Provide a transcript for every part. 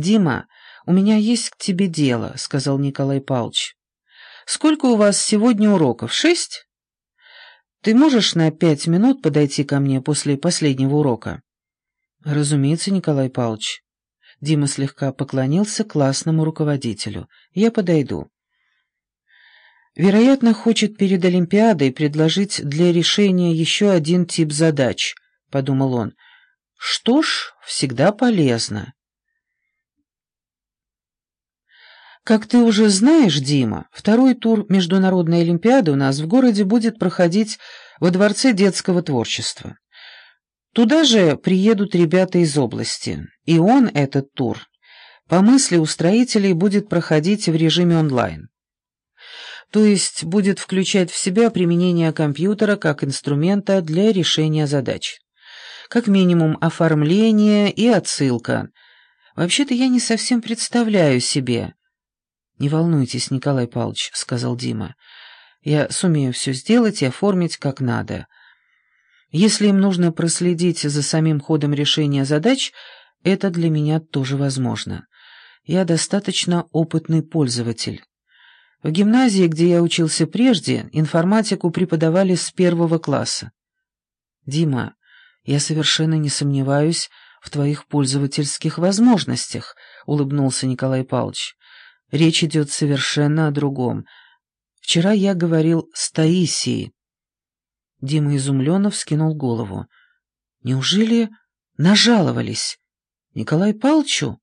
«Дима, у меня есть к тебе дело», — сказал Николай Павлович. «Сколько у вас сегодня уроков? Шесть? Ты можешь на пять минут подойти ко мне после последнего урока?» «Разумеется, Николай Павлович». Дима слегка поклонился классному руководителю. «Я подойду». Вероятно, хочет перед Олимпиадой предложить для решения еще один тип задач, — подумал он. Что ж, всегда полезно. Как ты уже знаешь, Дима, второй тур Международной Олимпиады у нас в городе будет проходить во Дворце детского творчества. Туда же приедут ребята из области, и он, этот тур, по мысли устроителей, будет проходить в режиме онлайн. То есть будет включать в себя применение компьютера как инструмента для решения задач. Как минимум оформление и отсылка. Вообще-то я не совсем представляю себе. «Не волнуйтесь, Николай Павлович», — сказал Дима. «Я сумею все сделать и оформить как надо». Если им нужно проследить за самим ходом решения задач, это для меня тоже возможно. Я достаточно опытный пользователь. В гимназии, где я учился прежде, информатику преподавали с первого класса. Дима, я совершенно не сомневаюсь в твоих пользовательских возможностях, улыбнулся Николай Павлович. Речь идет совершенно о другом. Вчера я говорил с Таисией. Дима изумленно вскинул голову. «Неужели нажаловались? Николай Палчу?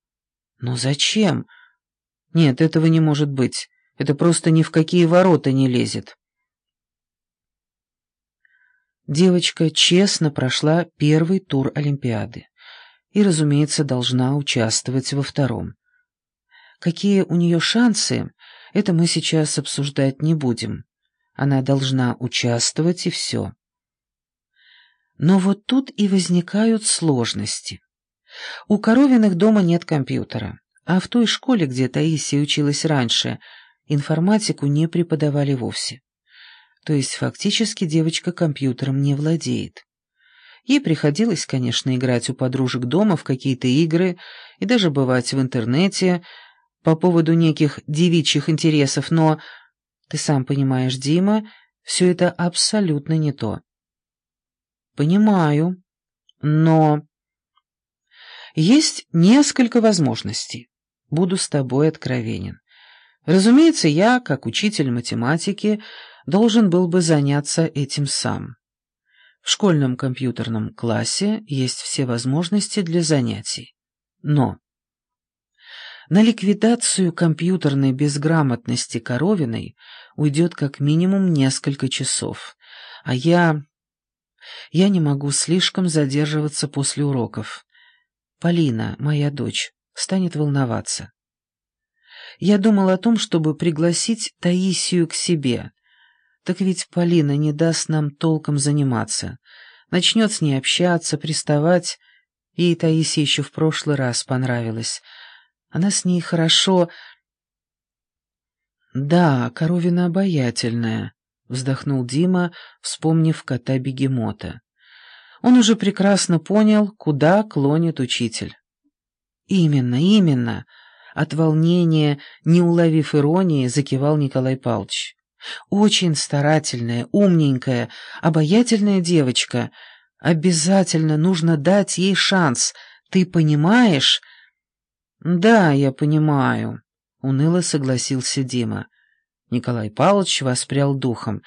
Но зачем? Нет, этого не может быть. Это просто ни в какие ворота не лезет». Девочка честно прошла первый тур Олимпиады и, разумеется, должна участвовать во втором. Какие у нее шансы, это мы сейчас обсуждать не будем. Она должна участвовать и все. Но вот тут и возникают сложности. У Коровиных дома нет компьютера, а в той школе, где Таисия училась раньше, информатику не преподавали вовсе. То есть фактически девочка компьютером не владеет. Ей приходилось, конечно, играть у подружек дома в какие-то игры и даже бывать в интернете по поводу неких девичьих интересов, но ты сам понимаешь, Дима, все это абсолютно не то. Понимаю, но... Есть несколько возможностей. Буду с тобой откровенен. Разумеется, я, как учитель математики, должен был бы заняться этим сам. В школьном компьютерном классе есть все возможности для занятий. Но на ликвидацию компьютерной безграмотности Коровиной уйдет как минимум несколько часов, а я... Я не могу слишком задерживаться после уроков. Полина, моя дочь, станет волноваться. Я думал о том, чтобы пригласить Таисию к себе. Так ведь Полина не даст нам толком заниматься. Начнет с ней общаться, приставать. Ей Таисия еще в прошлый раз понравилась — она с ней хорошо... «Да, коровина обаятельная», — вздохнул Дима, вспомнив кота-бегемота. Он уже прекрасно понял, куда клонит учитель. «Именно, именно!» От волнения, не уловив иронии, закивал Николай Павлович. «Очень старательная, умненькая, обаятельная девочка. Обязательно нужно дать ей шанс. Ты понимаешь?» «Да, я понимаю», — уныло согласился Дима. Николай Павлович воспрял духом.